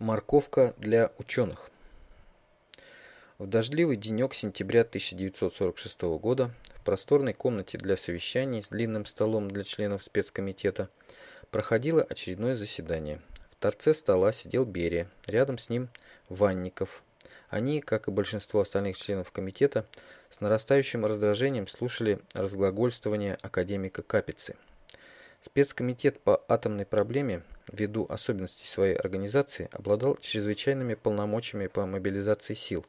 Морковка для ученых. В дождливый денек сентября 1946 года в просторной комнате для совещаний с длинным столом для членов спецкомитета проходило очередное заседание. В торце стола сидел Берия, рядом с ним Ванников. Они, как и большинство остальных членов комитета, с нарастающим раздражением слушали разглагольствование академика Капицы. Спецкомитет по атомной проблеме ввиду особенностей своей организации, обладал чрезвычайными полномочиями по мобилизации сил,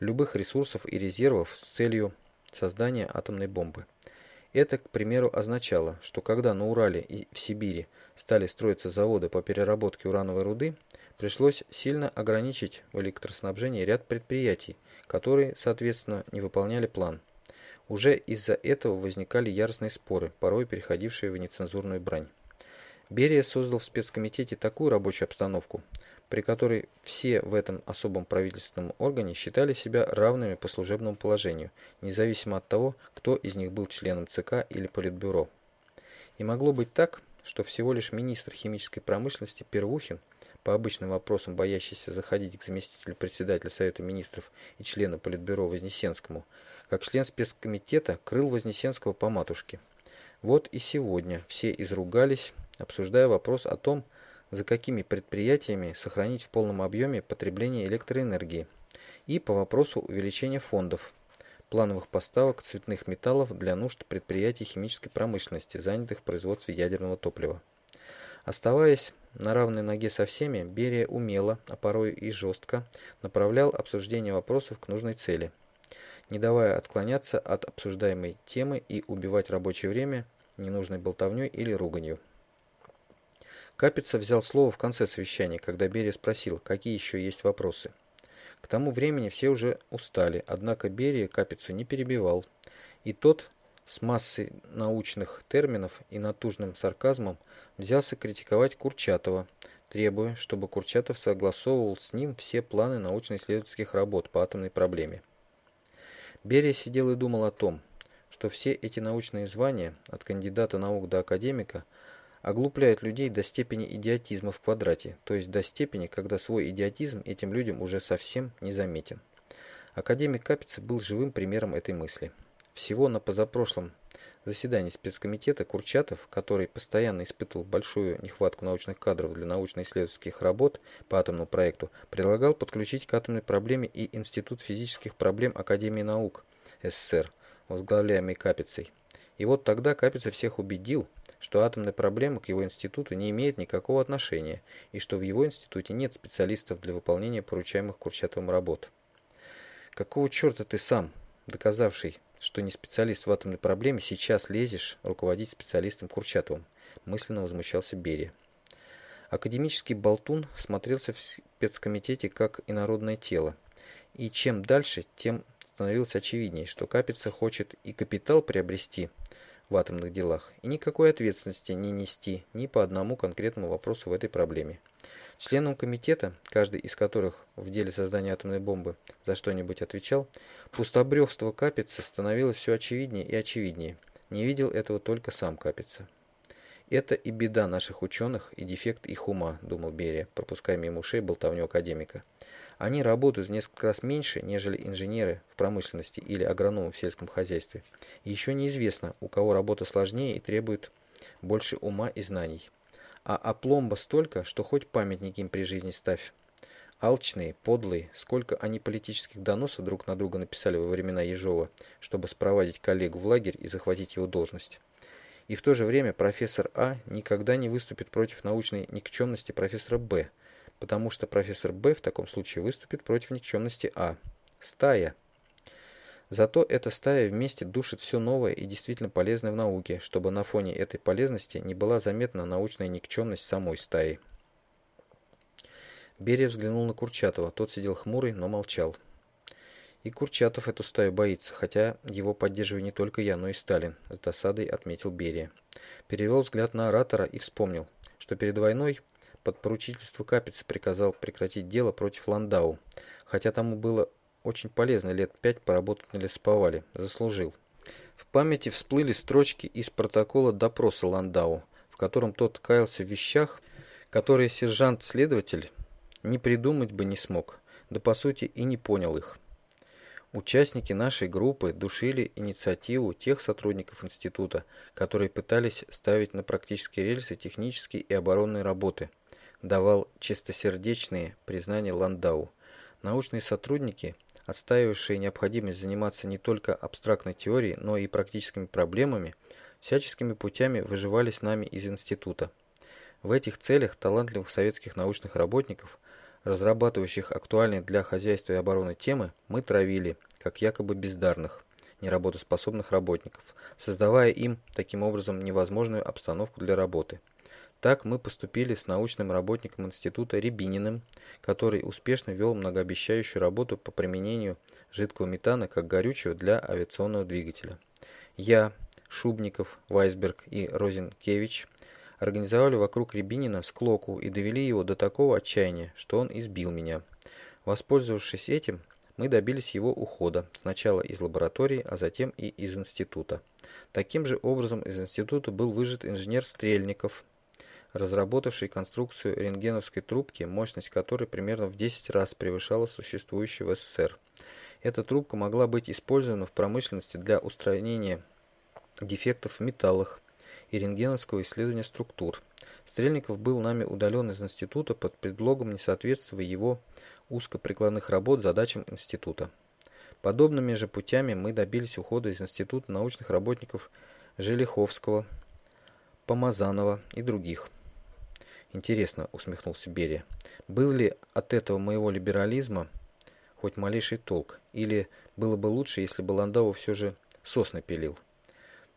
любых ресурсов и резервов с целью создания атомной бомбы. Это, к примеру, означало, что когда на Урале и в Сибири стали строиться заводы по переработке урановой руды, пришлось сильно ограничить в электроснабжении ряд предприятий, которые, соответственно, не выполняли план. Уже из-за этого возникали яростные споры, порой переходившие в нецензурную брань. Берия создал в спецкомитете такую рабочую обстановку, при которой все в этом особом правительственном органе считали себя равными по служебному положению, независимо от того, кто из них был членом ЦК или Политбюро. И могло быть так, что всего лишь министр химической промышленности Первухин, по обычным вопросам боящийся заходить к заместителю председателя Совета министров и члену Политбюро Вознесенскому, как член спецкомитета крыл Вознесенского по матушке. Вот и сегодня все изругались, обсуждая вопрос о том, за какими предприятиями сохранить в полном объеме потребление электроэнергии, и по вопросу увеличения фондов, плановых поставок цветных металлов для нужд предприятий химической промышленности, занятых в производстве ядерного топлива. Оставаясь на равной ноге со всеми, Берия умело, а порой и жестко, направлял обсуждение вопросов к нужной цели, не давая отклоняться от обсуждаемой темы и убивать рабочее время ненужной болтовней или руганью. Капица взял слово в конце совещания, когда Берия спросил, какие еще есть вопросы. К тому времени все уже устали, однако Берия Капицу не перебивал, и тот с массой научных терминов и натужным сарказмом взялся критиковать Курчатова, требуя, чтобы Курчатов согласовывал с ним все планы научно-исследовательских работ по атомной проблеме. Берия сидел и думал о том, что все эти научные звания, от кандидата наук до академика – оглупляет людей до степени идиотизма в квадрате, то есть до степени, когда свой идиотизм этим людям уже совсем не заметен. Академик Капица был живым примером этой мысли. Всего на позапрошлом заседании спецкомитета Курчатов, который постоянно испытывал большую нехватку научных кадров для научно-исследовательских работ по атомному проекту, предлагал подключить к атомной проблеме и Институт физических проблем Академии наук СССР, возглавляемый Капицей. И вот тогда Капица всех убедил, что атомная проблема к его институту не имеет никакого отношения и что в его институте нет специалистов для выполнения поручаемых Курчатовым работ. Какого черта ты сам, доказавший, что не специалист в атомной проблеме, сейчас лезешь руководить специалистом Курчатовым? Мысленно возмущался Берия. Академический болтун смотрелся в спецкомитете как инородное тело. И чем дальше, тем становилось очевиднее, что Капица хочет и капитал приобрести – в атомных делах и никакой ответственности не нести ни по одному конкретному вопросу в этой проблеме. Членам комитета, каждый из которых в деле создания атомной бомбы за что-нибудь отвечал, пустобрехство Капица становилось все очевиднее и очевиднее. Не видел этого только сам Капица. «Это и беда наших ученых, и дефект их ума», – думал Берия, пропуская мимо ушей болтовню академика. Они работают в несколько раз меньше, нежели инженеры в промышленности или агрономы в сельском хозяйстве. И еще неизвестно, у кого работа сложнее и требует больше ума и знаний. А опломба столько, что хоть памятники им при жизни ставь. Алчные, подлые, сколько они политических доносов друг на друга написали во времена Ежова, чтобы спровадить коллегу в лагерь и захватить его должность. И в то же время профессор А никогда не выступит против научной никчемности профессора Б, потому что профессор Б в таком случае выступит против никчемности А. Стая. Зато эта стая вместе душит все новое и действительно полезное в науке, чтобы на фоне этой полезности не была заметна научная никчемность самой стаи. Берия взглянул на Курчатова. Тот сидел хмурый, но молчал. И Курчатов эту стаю боится, хотя его поддерживаю не только я, но и Сталин, с досадой отметил Берия. Перевел взгляд на оратора и вспомнил, что перед войной под поручительство Капицы приказал прекратить дело против Ландау, хотя тому было очень полезно лет пять поработать на лесоповале. Заслужил. В памяти всплыли строчки из протокола допроса Ландау, в котором тот каялся в вещах, которые сержант-следователь не придумать бы не смог, да по сути и не понял их. Участники нашей группы душили инициативу тех сотрудников института, которые пытались ставить на практические рельсы технические и оборонные работы. Давал чистосердечные признания Ландау. Научные сотрудники, отстаивавшие необходимость заниматься не только абстрактной теорией, но и практическими проблемами, всяческими путями выживали с нами из института. В этих целях талантливых советских научных работников – разрабатывающих актуальные для хозяйства и обороны темы, мы травили, как якобы бездарных, неработоспособных работников, создавая им таким образом невозможную обстановку для работы. Так мы поступили с научным работником института Рябининым, который успешно вел многообещающую работу по применению жидкого метана как горючего для авиационного двигателя. Я, Шубников, Вайсберг и Розенкевич – организовали вокруг Рябинина склоку и довели его до такого отчаяния, что он избил меня. Воспользовавшись этим, мы добились его ухода, сначала из лаборатории, а затем и из института. Таким же образом из института был выжат инженер Стрельников, разработавший конструкцию рентгеновской трубки, мощность которой примерно в 10 раз превышала существующую в СССР. Эта трубка могла быть использована в промышленности для устранения дефектов в металлах, и рентгеновского исследования структур. Стрельников был нами удален из института под предлогом несоответствия его узкоприкладных работ задачам института. Подобными же путями мы добились ухода из института научных работников Желиховского, Помазанова и других. Интересно, усмехнулся Берия, был ли от этого моего либерализма хоть малейший толк, или было бы лучше, если бы Ландау все же сосны пилил?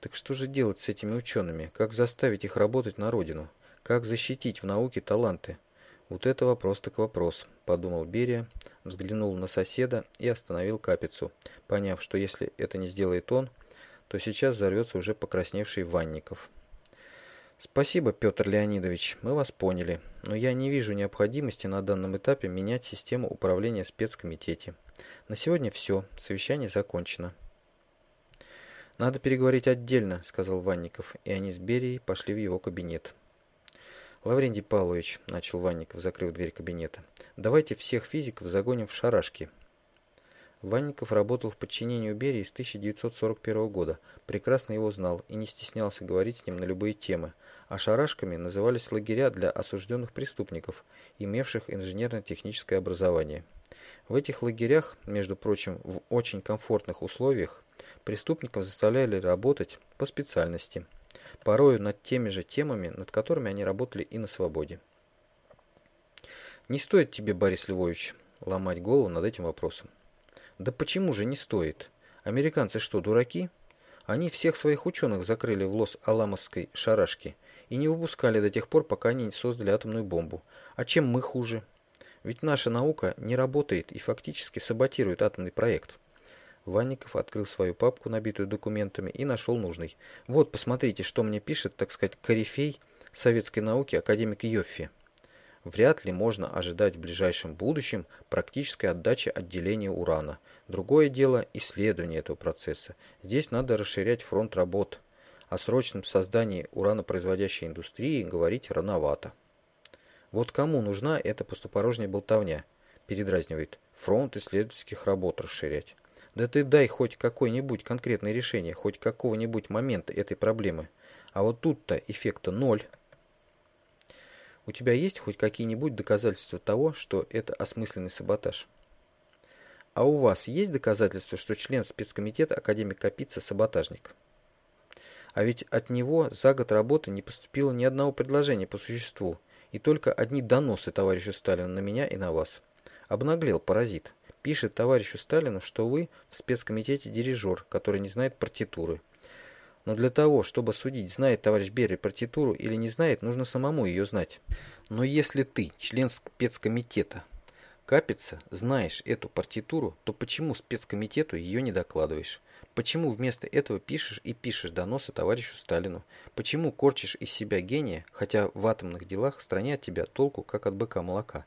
Так что же делать с этими учеными? Как заставить их работать на родину? Как защитить в науке таланты? Вот это вопрос так вопрос, подумал Берия, взглянул на соседа и остановил капицу, поняв, что если это не сделает он, то сейчас взорвется уже покрасневший Ванников. Спасибо, Петр Леонидович, мы вас поняли, но я не вижу необходимости на данном этапе менять систему управления спецкомитете. На сегодня все, совещание закончено. «Надо переговорить отдельно», — сказал Ванников, и они с Берией пошли в его кабинет. «Лаврентий Павлович», — начал Ванников, закрыв дверь кабинета, — «давайте всех физиков загоним в шарашки». Ванников работал в подчинении Берии с 1941 года, прекрасно его знал и не стеснялся говорить с ним на любые темы, а шарашками назывались лагеря для осужденных преступников, имевших инженерно-техническое образование. В этих лагерях, между прочим, в очень комфортных условиях, Преступников заставляли работать по специальности, порою над теми же темами, над которыми они работали и на свободе. Не стоит тебе, Борис Львович, ломать голову над этим вопросом. Да почему же не стоит? Американцы что, дураки? Они всех своих ученых закрыли в Лос-Аламосской шарашке и не выпускали до тех пор, пока они не создали атомную бомбу. А чем мы хуже? Ведь наша наука не работает и фактически саботирует атомный проект. Ванников открыл свою папку, набитую документами, и нашел нужный. Вот, посмотрите, что мне пишет, так сказать, корифей советской науки академик Йоффи. Вряд ли можно ожидать в ближайшем будущем практической отдачи отделения урана. Другое дело – исследование этого процесса. Здесь надо расширять фронт работ. О срочном создании уранопроизводящей индустрии говорить рановато. Вот кому нужна эта пустопорожняя болтовня? Передразнивает. Фронт исследовательских работ расширять. Да ты дай хоть какое-нибудь конкретное решение, хоть какого-нибудь момента этой проблемы. А вот тут-то эффекта ноль. У тебя есть хоть какие-нибудь доказательства того, что это осмысленный саботаж? А у вас есть доказательства, что член спецкомитета академик Капица саботажник? А ведь от него за год работы не поступило ни одного предложения по существу, и только одни доносы товарищу Сталину на меня и на вас. Обнаглел паразит. Пишет товарищу Сталину, что вы в спецкомитете дирижер, который не знает партитуры. Но для того, чтобы судить, знает товарищ Берри партитуру или не знает, нужно самому ее знать. Но если ты, член спецкомитета, Капица, знаешь эту партитуру, то почему спецкомитету ее не докладываешь? Почему вместо этого пишешь и пишешь доносы товарищу Сталину? Почему корчишь из себя гения, хотя в атомных делах стране от тебя толку, как от быка молока?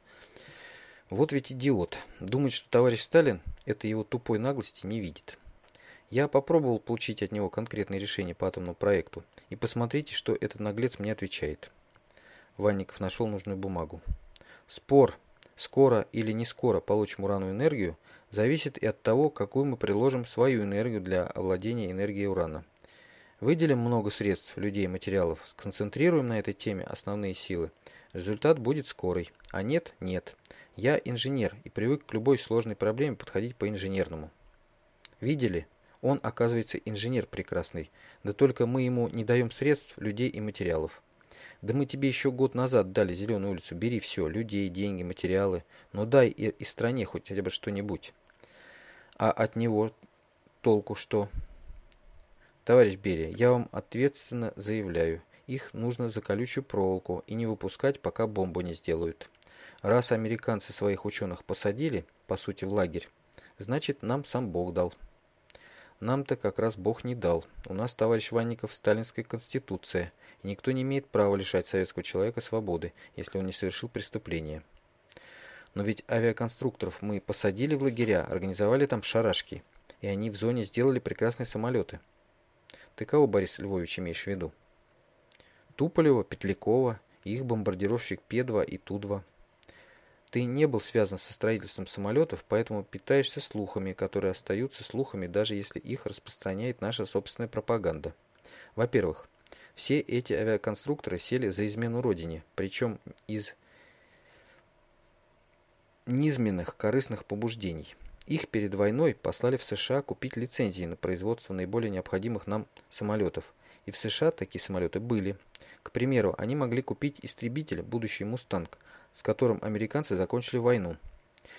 Вот ведь идиот. Думает, что товарищ Сталин это его тупой наглости не видит. Я попробовал получить от него конкретное решение по атомному проекту. И посмотрите, что этот наглец мне отвечает. Ванников нашел нужную бумагу. Спор скоро или не скоро получим урановую энергию, зависит и от того, какую мы приложим свою энергию для овладения энергией урана. Выделим много средств, людей материалов, сконцентрируем на этой теме основные силы. Результат будет скорый, а нет – нет. Я инженер и привык к любой сложной проблеме подходить по-инженерному. Видели? Он, оказывается, инженер прекрасный, да только мы ему не даем средств, людей и материалов. Да мы тебе еще год назад дали зеленую улицу, бери все, людей, деньги, материалы, но дай и, и стране хоть хотя бы что-нибудь. А от него толку что? Товарищ Берия, я вам ответственно заявляю, их нужно за колючую проволоку и не выпускать, пока бомбу не сделают. Раз американцы своих ученых посадили, по сути, в лагерь, значит, нам сам Бог дал. Нам-то как раз Бог не дал. У нас, товарищ Ванников, сталинская конституция, и никто не имеет права лишать советского человека свободы, если он не совершил преступление. Но ведь авиаконструкторов мы посадили в лагеря, организовали там шарашки, и они в зоне сделали прекрасные самолеты. Ты кого, Борис Львович, имеешь в виду? Туполева, Петлякова, их бомбардировщик П-2 и Ту-2. Ты не был связан со строительством самолетов, поэтому питаешься слухами, которые остаются слухами, даже если их распространяет наша собственная пропаганда. Во-первых, все эти авиаконструкторы сели за измену родине, причем из низменных корыстных побуждений. Их перед войной послали в США купить лицензии на производство наиболее необходимых нам самолетов. И в США такие самолеты были. К примеру, они могли купить истребитель, будущий «Мустанг», с которым американцы закончили войну.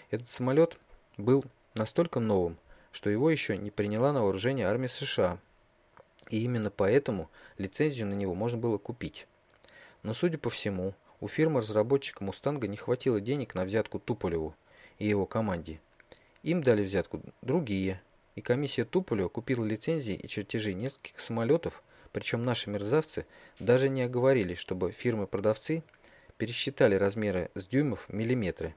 Этот самолет был настолько новым, что его еще не приняла на вооружение армия США. И именно поэтому лицензию на него можно было купить. Но, судя по всему, у фирмы-разработчика «Мустанга» не хватило денег на взятку Туполеву и его команде. Им дали взятку другие, и комиссия Туполева купила лицензии и чертежи нескольких самолетов, причем наши мерзавцы даже не оговорили, чтобы фирмы-продавцы пересчитали размеры с дюймов в миллиметры.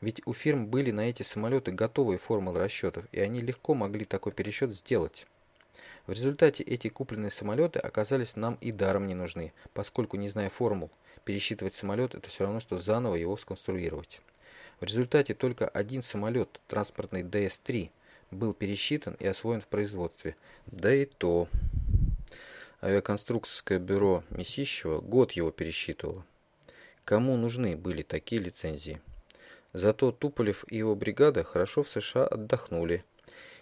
Ведь у фирм были на эти самолеты готовые формулы расчетов, и они легко могли такой пересчет сделать. В результате эти купленные самолеты оказались нам и даром не нужны, поскольку, не зная формул, пересчитывать самолет это все равно, что заново его сконструировать. В результате только один самолет, транспортный ДС-3, был пересчитан и освоен в производстве. Да и то. Авиаконструкторское бюро Месищева год его пересчитывало. Кому нужны были такие лицензии? Зато Туполев и его бригада хорошо в США отдохнули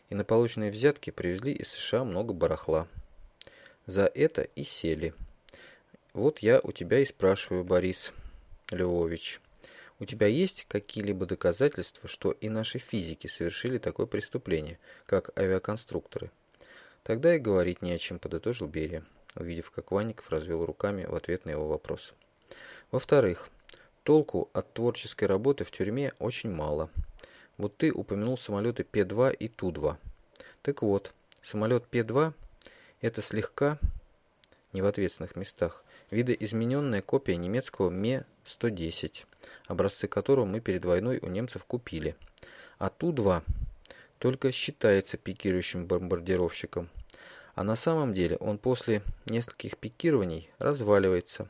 и на полученные взятки привезли из США много барахла. За это и сели. Вот я у тебя и спрашиваю, Борис Львович. У тебя есть какие-либо доказательства, что и наши физики совершили такое преступление, как авиаконструкторы? Тогда и говорить не о чем, подытожил Берия, увидев, как Ванников развел руками в ответ на его вопрос. Во-вторых, толку от творческой работы в тюрьме очень мало. Вот ты упомянул самолеты Пе-2 и Ту-2. Так вот, самолет Пе-2 это слегка, не в ответственных местах, видоизмененная копия немецкого Ме-110, образцы которого мы перед войной у немцев купили. А Ту-2 только считается пикирующим бомбардировщиком. А на самом деле он после нескольких пикирований разваливается.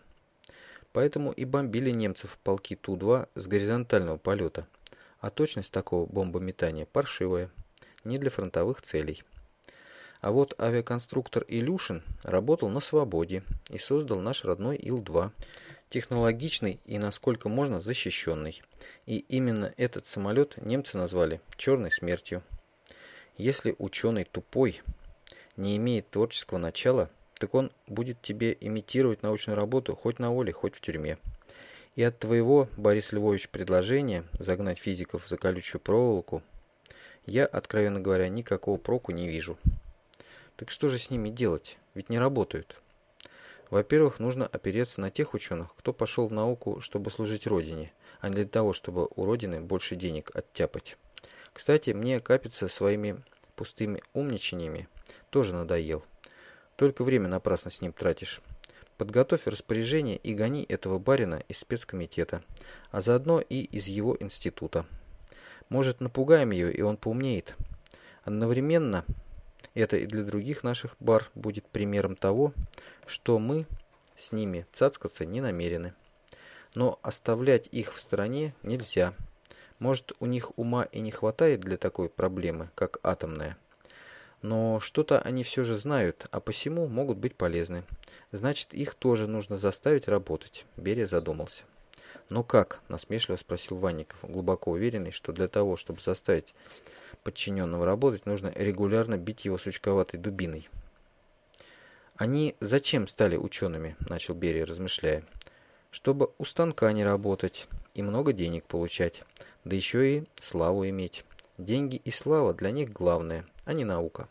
Поэтому и бомбили немцев полки Ту-2 с горизонтального полета – а точность такого бомбометания паршивая, не для фронтовых целей. А вот авиаконструктор Илюшин работал на свободе и создал наш родной Ил-2, технологичный и насколько можно защищенный. И именно этот самолет немцы назвали «черной смертью». Если ученый тупой, не имеет творческого начала, так он будет тебе имитировать научную работу хоть на воле, хоть в тюрьме. И от твоего, Борис Львович, предложения загнать физиков за колючую проволоку я, откровенно говоря, никакого проку не вижу. Так что же с ними делать? Ведь не работают. Во-первых, нужно опереться на тех ученых, кто пошел в науку, чтобы служить Родине, а не для того, чтобы у Родины больше денег оттяпать. Кстати, мне капиться своими пустыми умничаниями тоже надоел. Только время напрасно с ним тратишь. Подготовь распоряжение и гони этого барина из спецкомитета, а заодно и из его института. Может, напугаем ее, и он поумнеет. Одновременно это и для других наших бар будет примером того, что мы с ними цацкаться не намерены. Но оставлять их в стороне нельзя. Может, у них ума и не хватает для такой проблемы, как атомная. Но что-то они все же знают, а посему могут быть полезны. Значит, их тоже нужно заставить работать. Берия задумался. «Ну как?» – насмешливо спросил Ванников, глубоко уверенный, что для того, чтобы заставить подчиненного работать, нужно регулярно бить его сучковатой дубиной. «Они зачем стали учеными?» – начал Берия, размышляя. «Чтобы у станка не работать и много денег получать, да еще и славу иметь. Деньги и слава для них главное, а не наука.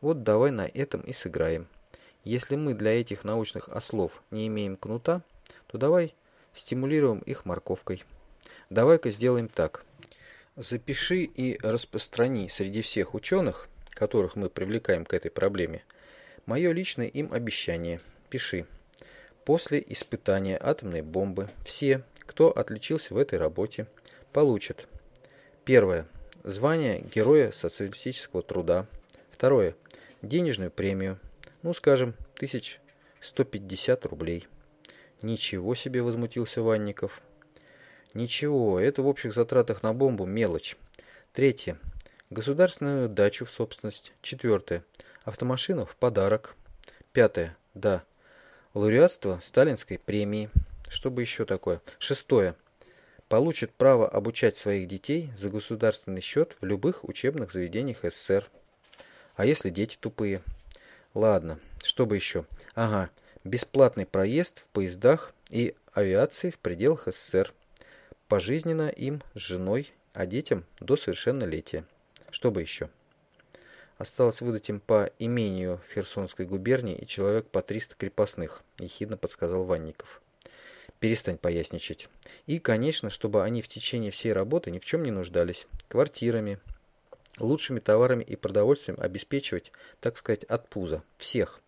Вот давай на этом и сыграем. Если мы для этих научных ослов не имеем кнута, то давай стимулируем их морковкой. Давай-ка сделаем так. Запиши и распространи среди всех ученых, которых мы привлекаем к этой проблеме, мое личное им обещание. Пиши. После испытания атомной бомбы все, кто отличился в этой работе, получат. Первое. Звание Героя социалистического труда. Второе. Денежную премию. Ну, скажем, 1150 рублей. Ничего себе, возмутился Ванников. Ничего, это в общих затратах на бомбу мелочь. Третье. Государственную дачу в собственность. Четвертое. Автомашину в подарок. Пятое. Да. Лауреатство сталинской премии. Что бы еще такое? Шестое. Получит право обучать своих детей за государственный счет в любых учебных заведениях СССР. А если дети тупые? Ладно, что бы еще? Ага, бесплатный проезд в поездах и авиации в пределах СССР. Пожизненно им с женой, а детям до совершеннолетия. Что бы еще? Осталось выдать им по имению Херсонской губернии и человек по 300 крепостных, ехидно подсказал Ванников. Перестань поясничать. И, конечно, чтобы они в течение всей работы ни в чем не нуждались. Квартирами, лучшими товарами и продовольствием обеспечивать, так сказать, от пуза. Всех.